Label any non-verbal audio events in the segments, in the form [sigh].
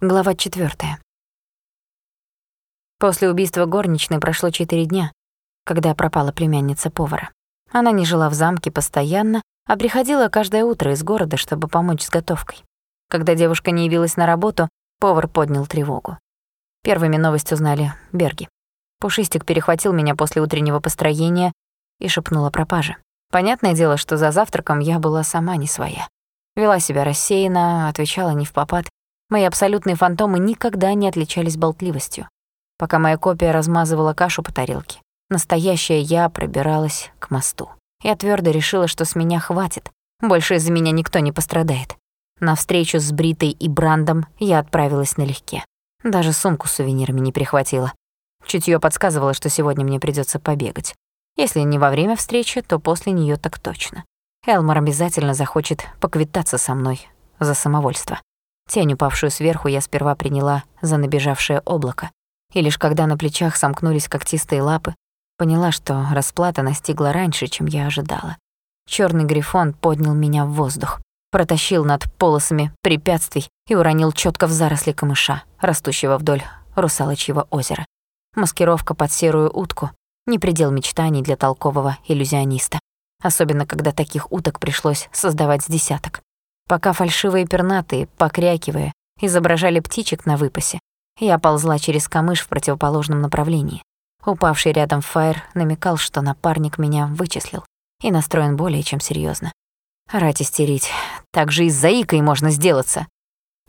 Глава 4. После убийства горничной прошло четыре дня, когда пропала племянница повара. Она не жила в замке постоянно, а приходила каждое утро из города, чтобы помочь с готовкой. Когда девушка не явилась на работу, повар поднял тревогу. Первыми новость узнали Берги. Пушистик перехватил меня после утреннего построения и шепнул о пропаже. Понятное дело, что за завтраком я была сама не своя. Вела себя рассеянно, отвечала не в попад. Мои абсолютные фантомы никогда не отличались болтливостью. Пока моя копия размазывала кашу по тарелке, настоящая я пробиралась к мосту. Я твердо решила, что с меня хватит. Больше из-за меня никто не пострадает. На встречу с Бритой и Брандом я отправилась налегке. Даже сумку с сувенирами не прихватила. Чутье подсказывало, что сегодня мне придется побегать. Если не во время встречи, то после нее так точно. Элмор обязательно захочет поквитаться со мной за самовольство. Тень, упавшую сверху, я сперва приняла за набежавшее облако. И лишь когда на плечах сомкнулись когтистые лапы, поняла, что расплата настигла раньше, чем я ожидала. Чёрный грифон поднял меня в воздух, протащил над полосами препятствий и уронил чётко в заросли камыша, растущего вдоль русалочьего озера. Маскировка под серую утку — не предел мечтаний для толкового иллюзиониста. Особенно, когда таких уток пришлось создавать с десяток пока фальшивые пернатые, покрякивая, изображали птичек на выпасе. Я ползла через камыш в противоположном направлении. Упавший рядом Фаер намекал, что напарник меня вычислил и настроен более чем серьезно. Рать истерить. Так же и с заикой можно сделаться.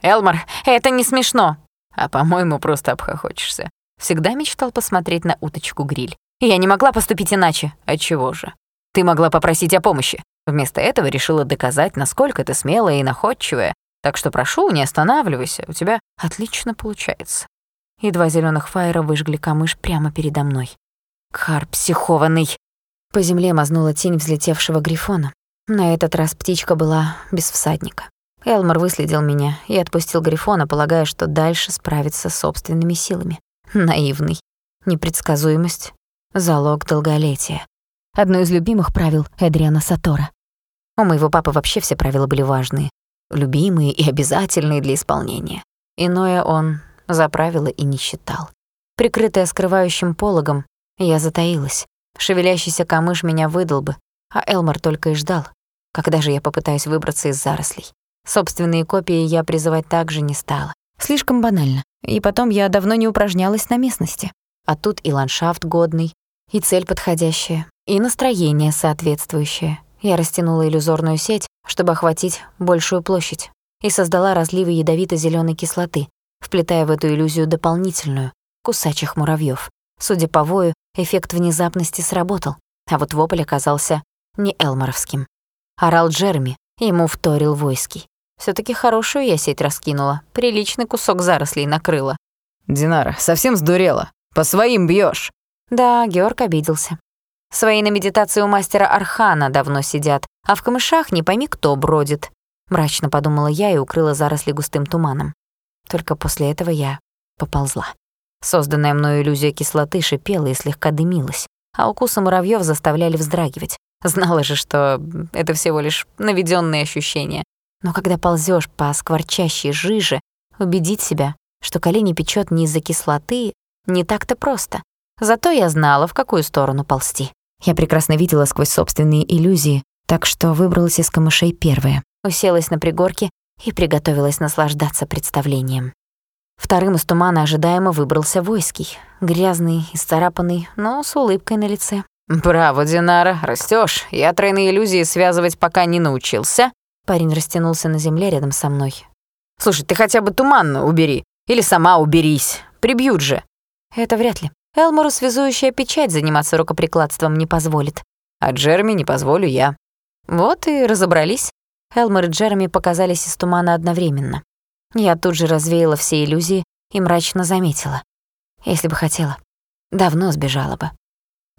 «Элмар, это не смешно!» «А, по-моему, просто обхохочешься. Всегда мечтал посмотреть на уточку-гриль. Я не могла поступить иначе. А чего же? Ты могла попросить о помощи. Вместо этого решила доказать, насколько ты смелая и находчивая. Так что прошу, не останавливайся, у тебя отлично получается». Едва зеленых фаера выжгли камыш прямо передо мной. «Кар психованный!» По земле мазнула тень взлетевшего грифона. На этот раз птичка была без всадника. Элмор выследил меня и отпустил грифона, полагая, что дальше справится собственными силами. Наивный. Непредсказуемость — залог долголетия. Одно из любимых правил Эдриана Сатора. У моего папы вообще все правила были важные, любимые и обязательные для исполнения. Иное он за правила и не считал. Прикрытая скрывающим пологом, я затаилась. Шевелящийся камыш меня выдал бы, а Элмар только и ждал, когда же я попытаюсь выбраться из зарослей. Собственные копии я призывать также не стала. Слишком банально. И потом я давно не упражнялась на местности. А тут и ландшафт годный, и цель подходящая, и настроение соответствующее. Я растянула иллюзорную сеть, чтобы охватить большую площадь, и создала разливы ядовито зеленой кислоты, вплетая в эту иллюзию дополнительную — кусачих муравьев. Судя по вою, эффект внезапности сработал, а вот вопль оказался не элморовским. Орал Джерми, ему вторил войский. все таки хорошую я сеть раскинула, приличный кусок зарослей накрыла. «Динара, совсем сдурела? По своим бьешь. Да, Георг обиделся. Свои на медитации у мастера Архана давно сидят, а в камышах не пойми кто бродит. Мрачно подумала я и укрыла заросли густым туманом. Только после этого я поползла. Созданная мною иллюзия кислоты шипела и слегка дымилась, а укусы муравьёв заставляли вздрагивать. Знала же, что это всего лишь наведённые ощущения. Но когда ползёшь по скворчащей жиже, убедить себя, что колени печёт не из-за кислоты, не так-то просто. Зато я знала, в какую сторону ползти. Я прекрасно видела сквозь собственные иллюзии, так что выбралась из камышей первая, уселась на пригорке и приготовилась наслаждаться представлением. Вторым из тумана ожидаемо выбрался Войский, грязный, исцарапанный, но с улыбкой на лице. «Браво, Динара, растёшь. Я тройные иллюзии связывать пока не научился». Парень растянулся на земле рядом со мной. «Слушай, ты хотя бы туманно убери. Или сама уберись. Прибьют же». «Это вряд ли. Элмору связующая печать заниматься рукоприкладством не позволит. А Джерми не позволю я. Вот и разобрались. Элмор и Джерми показались из тумана одновременно. Я тут же развеяла все иллюзии и мрачно заметила. Если бы хотела, давно сбежала бы.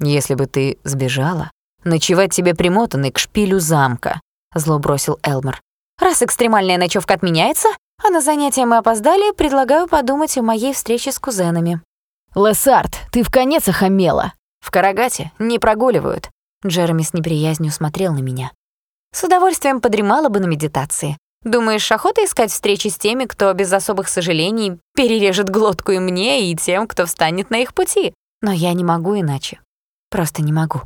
Если бы ты сбежала, ночевать тебе примотанный к шпилю замка, зло бросил Элмор. Раз экстремальная ночевка отменяется, а на занятия мы опоздали, предлагаю подумать о моей встрече с кузенами. «Лессард, ты в конец охамела!» «В Карагате не прогуливают». Джереми с неприязнью смотрел на меня. С удовольствием подремала бы на медитации. Думаешь, охота искать встречи с теми, кто без особых сожалений перережет глотку и мне, и тем, кто встанет на их пути? Но я не могу иначе. Просто не могу».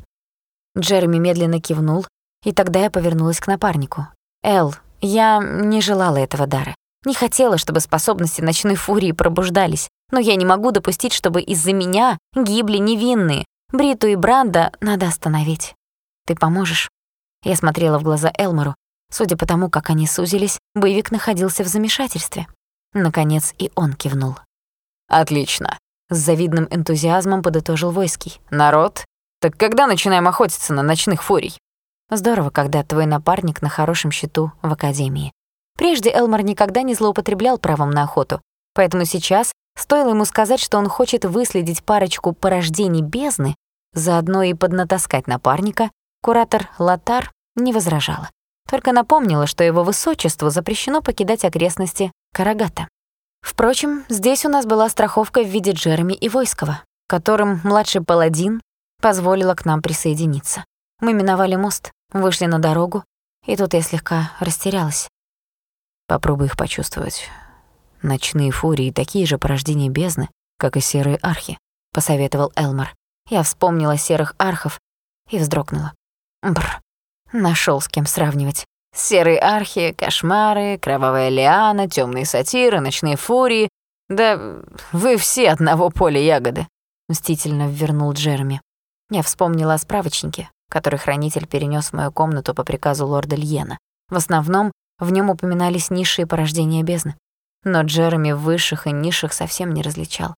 Джереми медленно кивнул, и тогда я повернулась к напарнику. «Эл, я не желала этого дара. Не хотела, чтобы способности ночной фурии пробуждались. Но я не могу допустить, чтобы из-за меня гибли невинные. Бриту и Бранда надо остановить. Ты поможешь?» Я смотрела в глаза Элмору. Судя по тому, как они сузились, боевик находился в замешательстве. Наконец и он кивнул. «Отлично», — с завидным энтузиазмом подытожил Войский. «Народ, так когда начинаем охотиться на ночных фурий?» Здорово, когда твой напарник на хорошем счету в академии. Прежде Элмор никогда не злоупотреблял правом на охоту, поэтому сейчас стоило ему сказать, что он хочет выследить парочку порождений бездны, заодно и поднатаскать напарника, куратор Латар не возражала. Только напомнила, что его высочеству запрещено покидать окрестности Карагата. Впрочем, здесь у нас была страховка в виде Джереми и Войского, которым младший паладин позволила к нам присоединиться. Мы миновали мост, вышли на дорогу, и тут я слегка растерялась. Попробуй их почувствовать. Ночные фурии такие же порождения бездны, как и серые архи, посоветовал Элмар. Я вспомнила серых архов и вздрогнула. Бр. Нашел с кем сравнивать. Серые архи, кошмары, кровавая лиана, темные сатиры, ночные фурии. Да вы все одного поля ягоды, мстительно ввернул Джереми. Я вспомнила о справочнике, который хранитель перенес в мою комнату по приказу лорда Льена. В основном в нем упоминались низшие порождения бездны. Но Джереми высших и низших совсем не различал.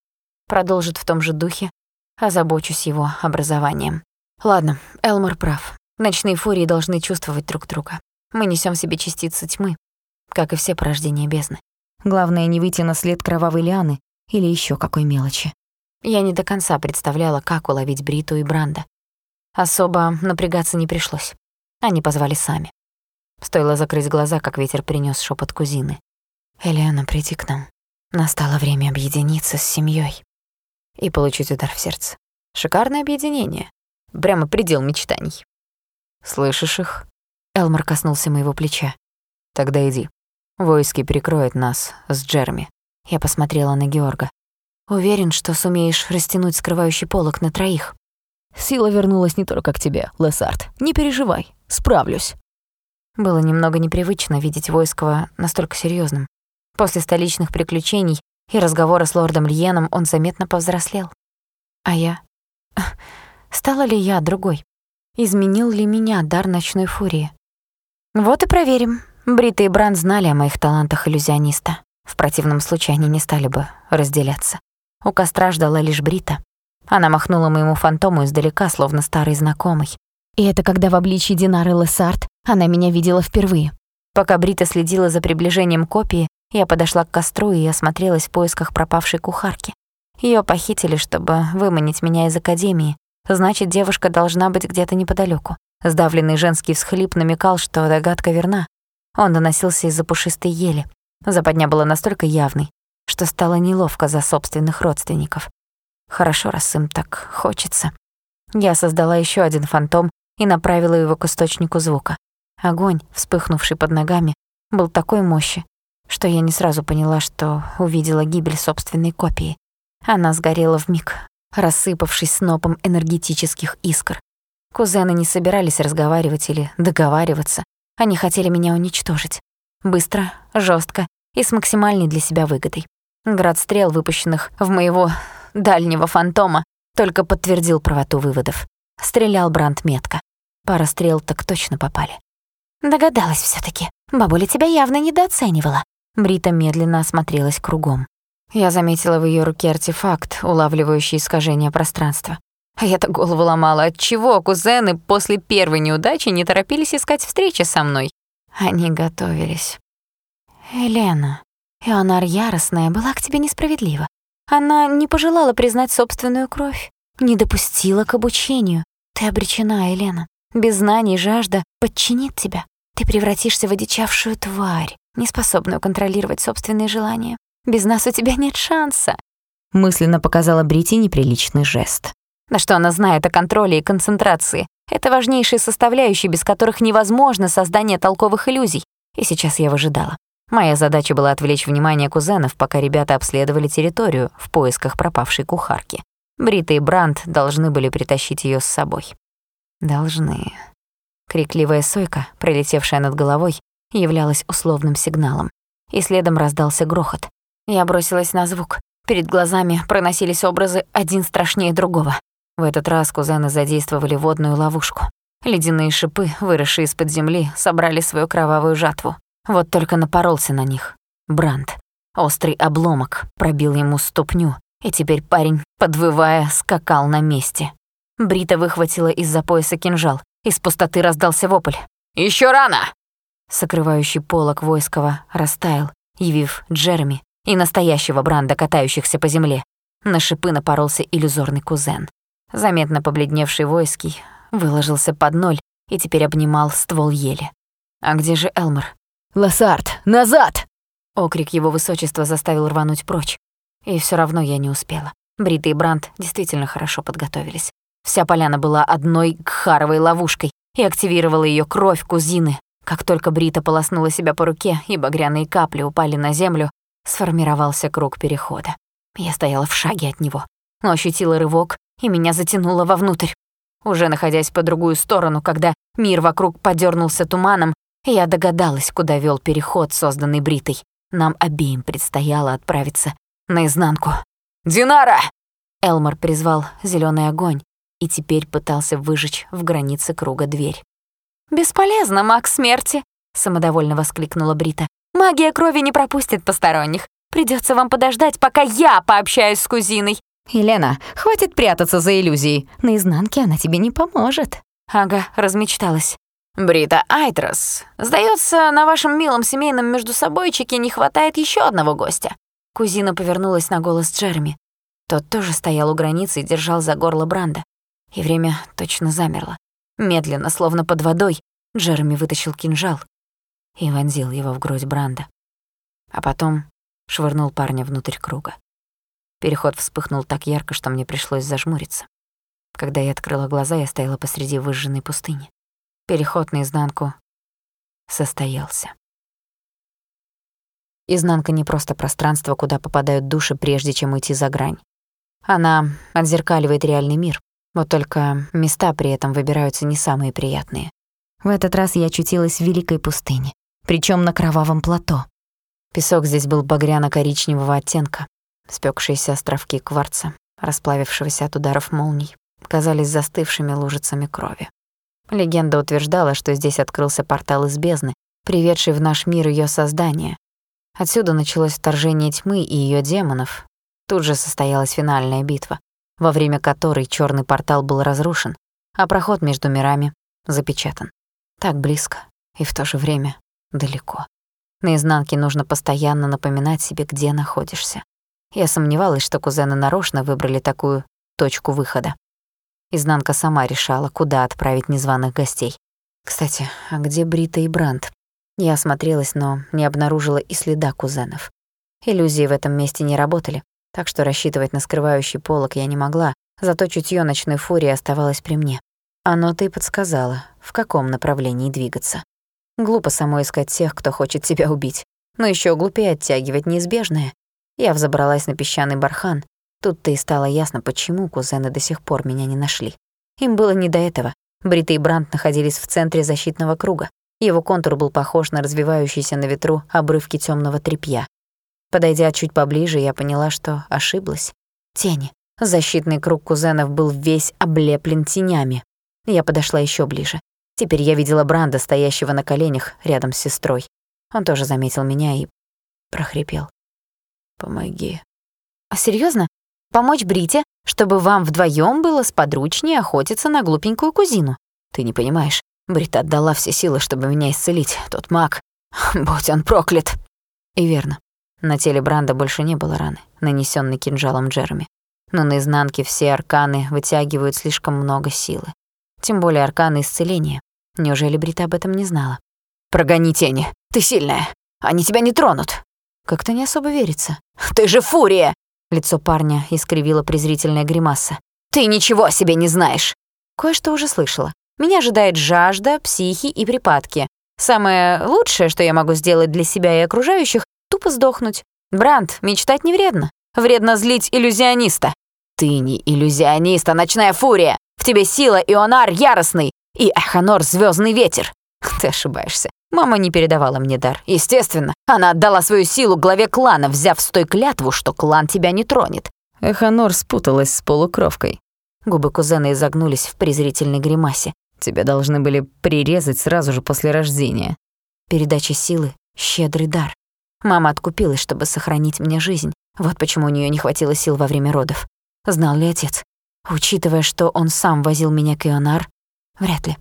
Продолжит в том же духе, озабочусь его образованием. Ладно, Элмор прав. Ночные фурии должны чувствовать друг друга. Мы несем себе частицы тьмы, как и все порождения бездны. Главное не выйти на след кровавой лианы или еще какой мелочи. Я не до конца представляла, как уловить Бриту и Бранда. Особо напрягаться не пришлось. Они позвали сами. Стоило закрыть глаза, как ветер принес шепот кузины. «Элиана, приди к нам. Настало время объединиться с семьей и получить удар в сердце. Шикарное объединение. Прямо предел мечтаний». «Слышишь их?» Элмар коснулся моего плеча. «Тогда иди. Войски прикроют нас с Джерми». Я посмотрела на Георга. «Уверен, что сумеешь растянуть скрывающий полог на троих». «Сила вернулась не только к тебе, Лессард. Не переживай, справлюсь». Было немного непривычно видеть Войского настолько серьезным. После столичных приключений и разговора с лордом Льеном он заметно повзрослел. А я? [laughs] Стала ли я другой? Изменил ли меня дар ночной фурии? Вот и проверим. Брита и Бран знали о моих талантах иллюзиониста. В противном случае они не стали бы разделяться. У костра ждала лишь Брита. Она махнула моему фантому издалека, словно старый знакомый. И это когда в обличье Динары Лессард она меня видела впервые. Пока Брита следила за приближением копии, я подошла к костру и осмотрелась в поисках пропавшей кухарки. Ее похитили, чтобы выманить меня из академии. Значит, девушка должна быть где-то неподалеку. Сдавленный женский всхлип намекал, что догадка верна. Он доносился из-за пушистой ели. Западня была настолько явной, что стало неловко за собственных родственников. Хорошо, раз им так хочется. Я создала еще один фантом и направила его к источнику звука. Огонь, вспыхнувший под ногами, был такой мощи, что я не сразу поняла, что увидела гибель собственной копии. Она сгорела в миг, рассыпавшись снопом энергетических искр. Кузены не собирались разговаривать или договариваться. Они хотели меня уничтожить. Быстро, жестко и с максимальной для себя выгодой. Град стрел, выпущенных в моего дальнего фантома, только подтвердил правоту выводов. Стрелял Бранд метко. Пара стрел так точно попали. Догадалась все таки Бабуля тебя явно недооценивала. Брита медленно осмотрелась кругом. Я заметила в ее руке артефакт, улавливающий искажение пространства. А я-то голову ломала, отчего кузены после первой неудачи не торопились искать встречи со мной. Они готовились. «Елена, Ионар яростная была к тебе несправедлива. Она не пожелала признать собственную кровь, не допустила к обучению. Ты обречена, Елена. Без знаний жажда подчинит тебя. Ты превратишься в одичавшую тварь, неспособную контролировать собственные желания. Без нас у тебя нет шанса. Мысленно показала Брити неприличный жест. На что она знает о контроле и концентрации? Это важнейшие составляющие, без которых невозможно создание толковых иллюзий. и сейчас я выжидала. Моя задача была отвлечь внимание кузенов, пока ребята обследовали территорию в поисках пропавшей кухарки. Брита и Бранд должны были притащить ее с собой. Должны. Крикливая сойка, пролетевшая над головой, являлась условным сигналом. И следом раздался грохот. Я бросилась на звук. Перед глазами проносились образы один страшнее другого. В этот раз кузены задействовали водную ловушку. Ледяные шипы, выросшие из-под земли, собрали свою кровавую жатву. Вот только напоролся на них. Бранд. Острый обломок пробил ему ступню, и теперь парень, подвывая, скакал на месте. Брита выхватила из-за пояса кинжал. Из пустоты раздался вопль. «Ещё рано!» Сокрывающий полог войского растаял, явив Джереми и настоящего Бранда, катающихся по земле. На шипы напоролся иллюзорный кузен. Заметно побледневший войский выложился под ноль и теперь обнимал ствол ели. А где же Элмор? «Лассард, назад!» Окрик его высочества заставил рвануть прочь. И все равно я не успела. Брита и Бранд действительно хорошо подготовились. Вся поляна была одной кхаровой ловушкой, и активировала ее кровь кузины. Как только Брита полоснула себя по руке, и багряные капли упали на землю, сформировался круг перехода. Я стояла в шаге от него, но ощутила рывок, и меня затянуло вовнутрь. Уже находясь по другую сторону, когда мир вокруг подернулся туманом, я догадалась, куда вел переход, созданный Бритой. Нам обеим предстояло отправиться наизнанку. «Динара!» Элмор призвал зеленый огонь и теперь пытался выжечь в границе круга дверь. «Бесполезно, маг смерти!» — самодовольно воскликнула Брита. «Магия крови не пропустит посторонних. Придется вам подождать, пока я пообщаюсь с кузиной». «Елена, хватит прятаться за иллюзией. Наизнанке она тебе не поможет». Ага, размечталась. «Брита Айтрос, сдается, на вашем милом семейном междусобойчике не хватает еще одного гостя». Кузина повернулась на голос Джереми. Тот тоже стоял у границы и держал за горло Бранда. И время точно замерло. Медленно, словно под водой, Джереми вытащил кинжал и вонзил его в грудь Бранда. А потом швырнул парня внутрь круга. Переход вспыхнул так ярко, что мне пришлось зажмуриться. Когда я открыла глаза, я стояла посреди выжженной пустыни. Переход наизнанку состоялся. Изнанка не просто пространство, куда попадают души, прежде чем уйти за грань. Она отзеркаливает реальный мир, вот только места при этом выбираются не самые приятные. В этот раз я очутилась в великой пустыне, причем на кровавом плато. Песок здесь был багряно-коричневого оттенка. Спекшиеся островки кварца, расплавившегося от ударов молний, казались застывшими лужицами крови. Легенда утверждала, что здесь открылся портал из бездны, приведший в наш мир ее создание. Отсюда началось вторжение тьмы и ее демонов. Тут же состоялась финальная битва во время которой черный портал был разрушен, а проход между мирами запечатан. Так близко и в то же время далеко. На изнанке нужно постоянно напоминать себе, где находишься. Я сомневалась, что кузены нарочно выбрали такую точку выхода. Изнанка сама решала, куда отправить незваных гостей. Кстати, а где Брита и Бранд? Я осмотрелась, но не обнаружила и следа кузенов. Иллюзии в этом месте не работали, так что рассчитывать на скрывающий полог я не могла, зато чутьё ночной фурии оставалось при мне. Оно-то и подсказало, в каком направлении двигаться. Глупо самой искать тех, кто хочет тебя убить, но ещё глупее оттягивать неизбежное. Я взобралась на песчаный бархан. Тут-то и стало ясно, почему кузены до сих пор меня не нашли. Им было не до этого. Брита и Брант находились в центре защитного круга. Его контур был похож на развивающиеся на ветру обрывки тёмного тряпья. Подойдя чуть поближе, я поняла, что ошиблась. Тени. Защитный круг кузенов был весь облеплен тенями. Я подошла еще ближе. Теперь я видела Бранда, стоящего на коленях рядом с сестрой. Он тоже заметил меня и прохрипел. «Помоги». «А серьезно? Помочь Брите, чтобы вам вдвоем было сподручнее охотиться на глупенькую кузину? Ты не понимаешь. Брита отдала все силы, чтобы меня исцелить. Тот маг. [laughs] Будь он проклят. И верно. На теле Бранда больше не было раны, нанесенной кинжалом Джереми. Но на изнанке все арканы вытягивают слишком много силы. Тем более арканы исцеления. Неужели Брита об этом не знала? «Прогони тени! Ты сильная! Они тебя не тронут!» Как-то не особо верится. «Ты же фурия!» Лицо парня искривило презрительная гримаса. «Ты ничего о себе не знаешь!» Кое-что уже слышала. Меня ожидает жажда, психи и припадки. Самое лучшее, что я могу сделать для себя и окружающих, тупо сдохнуть. Бранд, мечтать не вредно. Вредно злить иллюзиониста. Ты не иллюзионист, а ночная фурия. В тебе сила Ионар яростный и Эханор звездный ветер. Ты ошибаешься. Мама не передавала мне дар. Естественно, она отдала свою силу главе клана, взяв с той клятву, что клан тебя не тронет. Эханор спуталась с полукровкой. Губы кузена изогнулись в презрительной гримасе. Тебя должны были прирезать сразу же после рождения. Передача силы — щедрый дар. Мама откупилась, чтобы сохранить мне жизнь. Вот почему у нее не хватило сил во время родов. Знал ли отец? Учитывая, что он сам возил меня к Ионар, вряд ли.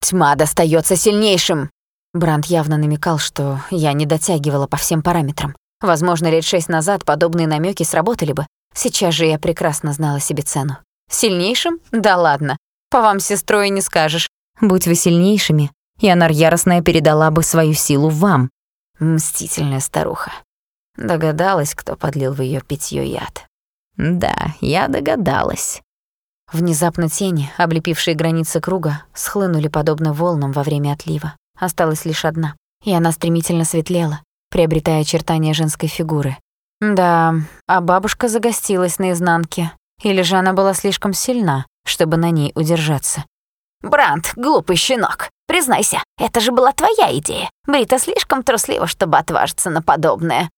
«Тьма достается сильнейшим!» Бранд явно намекал, что я не дотягивала по всем параметрам. Возможно, лет шесть назад подобные намеки сработали бы. Сейчас же я прекрасно знала себе цену. Сильнейшим? Да ладно. По вам, сестрой, не скажешь. Будь вы сильнейшими, Янар Яростная передала бы свою силу вам. Мстительная старуха. Догадалась, кто подлил в ее питье яд. Да, я догадалась. Внезапно тени, облепившие границы круга, схлынули подобно волнам во время отлива. Осталась лишь одна, и она стремительно светлела, приобретая очертания женской фигуры. Да, а бабушка загостилась наизнанке. Или же она была слишком сильна, чтобы на ней удержаться. «Бранд, глупый щенок, признайся, это же была твоя идея. Брита слишком труслива, чтобы отважиться на подобное».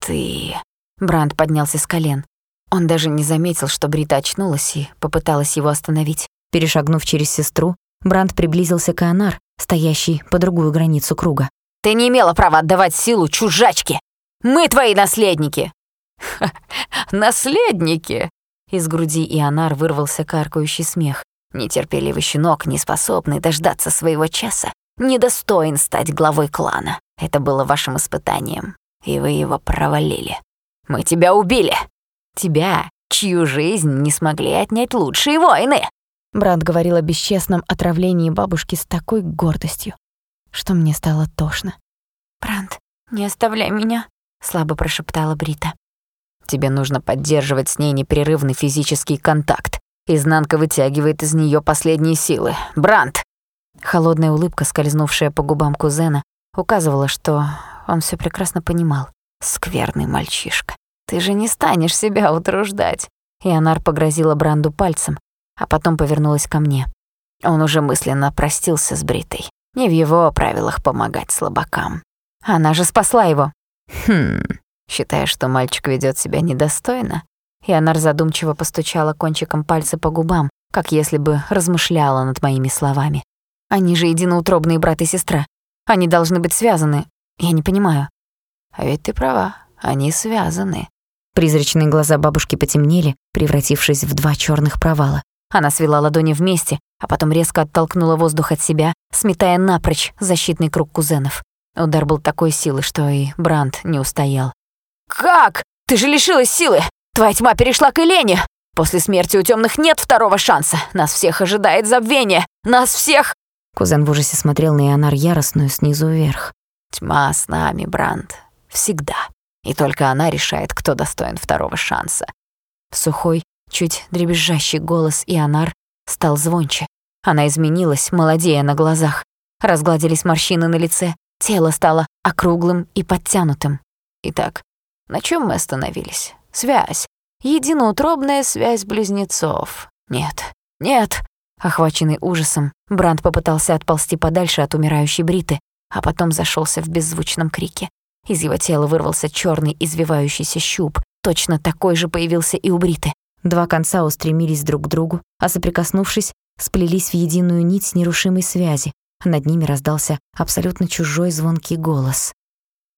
«Ты...» Бранд поднялся с колен. Он даже не заметил, что Брита очнулась и попыталась его остановить. Перешагнув через сестру, Бранд приблизился к Анар, стоящей по другую границу круга. «Ты не имела права отдавать силу чужачке! Мы твои наследники!» «Наследники!» Из груди Ионар вырвался каркающий смех. Нетерпеливый щенок, не способный дождаться своего часа, недостоин стать главой клана. Это было вашим испытанием, и вы его провалили. Мы тебя убили! Тебя, чью жизнь не смогли отнять лучшие воины!» Брат говорил о бесчестном отравлении бабушки с такой гордостью, что мне стало тошно. «Бранд, не оставляй меня», — слабо прошептала Брита. «Тебе нужно поддерживать с ней непрерывный физический контакт. Изнанка вытягивает из нее последние силы. Бранд!» Холодная улыбка, скользнувшая по губам кузена, указывала, что он все прекрасно понимал. «Скверный мальчишка». Ты же не станешь себя утруждать. Ионар погрозила Бранду пальцем, а потом повернулась ко мне. Он уже мысленно простился с Бритой. Не в его правилах помогать слабакам. Она же спасла его. Хм, считая, что мальчик ведет себя недостойно, Ионар задумчиво постучала кончиком пальца по губам, как если бы размышляла над моими словами. Они же единоутробные брат и сестра. Они должны быть связаны. Я не понимаю. А ведь ты права, они связаны. Призрачные глаза бабушки потемнели, превратившись в два черных провала. Она свела ладони вместе, а потом резко оттолкнула воздух от себя, сметая напрочь защитный круг кузенов. Удар был такой силы, что и Бранд не устоял. «Как? Ты же лишилась силы! Твоя тьма перешла к Елене! После смерти у темных нет второго шанса! Нас всех ожидает забвение! Нас всех...» Кузен в ужасе смотрел на Ионар яростную снизу вверх. «Тьма с нами, Бранд. Всегда». И только она решает, кто достоин второго шанса. Сухой, чуть дребезжащий голос Ионар стал звонче. Она изменилась, молодея на глазах. Разгладились морщины на лице, тело стало округлым и подтянутым. Итак, на чем мы остановились? Связь. Единоутробная связь близнецов. Нет, нет. Охваченный ужасом, Бранд попытался отползти подальше от умирающей Бриты, а потом зашелся в беззвучном крике. Из его тела вырвался черный извивающийся щуп. Точно такой же появился и у Бриты. Два конца устремились друг к другу, а соприкоснувшись, сплелись в единую нить нерушимой связи. Над ними раздался абсолютно чужой звонкий голос.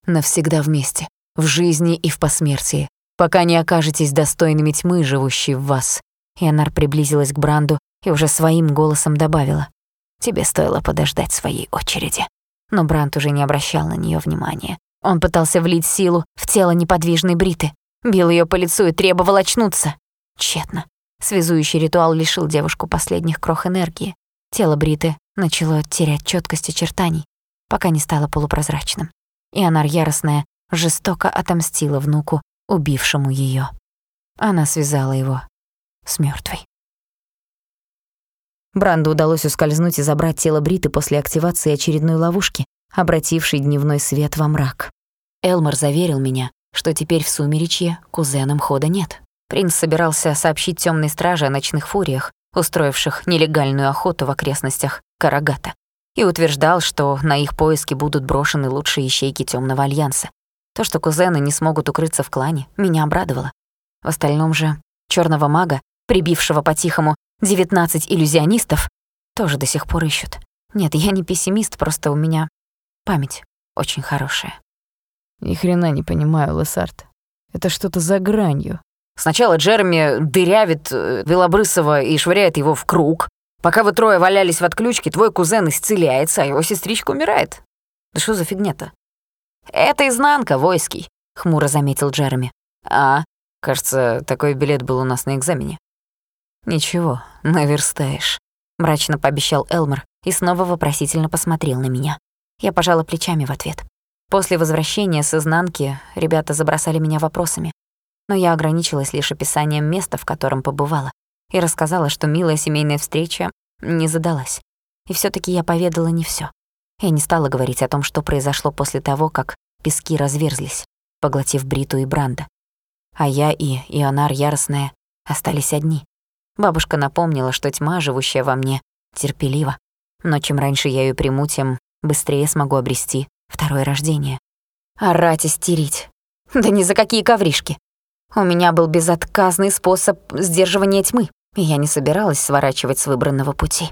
«Навсегда вместе, в жизни и в посмертии, пока не окажетесь достойными тьмы, живущей в вас». Ионар приблизилась к Бранду и уже своим голосом добавила. «Тебе стоило подождать своей очереди». Но Бранд уже не обращал на нее внимания. Он пытался влить силу в тело неподвижной Бриты, бил ее по лицу и требовал очнуться. Тщетно. Связующий ритуал лишил девушку последних крох энергии. Тело Бриты начало терять четкость очертаний, пока не стало полупрозрачным. И Анар яростная жестоко отомстила внуку, убившему ее. Она связала его с мертвой. Бранду удалось ускользнуть и забрать тело Бриты после активации очередной ловушки, обративший дневной свет во мрак. Элмор заверил меня, что теперь в сумеречье кузенам хода нет. Принц собирался сообщить темной страже о ночных фуриях, устроивших нелегальную охоту в окрестностях Карагата, и утверждал, что на их поиски будут брошены лучшие ищейки Темного альянса. То, что кузены не смогут укрыться в клане, меня обрадовало. В остальном же черного мага, прибившего по-тихому 19 иллюзионистов, тоже до сих пор ищут. Нет, я не пессимист, просто у меня память очень хорошая. Ни хрена не понимаю, Лессард. Это что-то за гранью. Сначала Джереми дырявит э, Белобрысова и швыряет его в круг. Пока вы трое валялись в отключке, твой кузен исцеляется, а его сестричка умирает. Да что за фигня-то? Это изнанка, войский, хмуро заметил Джереми. А, кажется, такой билет был у нас на экзамене. Ничего, наверстаешь, мрачно пообещал Элмер и снова вопросительно посмотрел на меня. Я пожала плечами в ответ. После возвращения с изнанки ребята забросали меня вопросами но я ограничилась лишь описанием места, в котором побывала, и рассказала, что милая семейная встреча не задалась. И все таки я поведала не все. Я не стала говорить о том, что произошло после того, как пески разверзлись, поглотив Бриту и Бранда. А я и Ионар Яростная остались одни. Бабушка напомнила, что тьма, живущая во мне, терпелива. Но чем раньше я ее приму, тем быстрее смогу обрести второе рождение. Орать истерить. Да ни за какие ковришки. У меня был безотказный способ сдерживания тьмы, и я не собиралась сворачивать с выбранного пути.